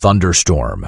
thunderstorm.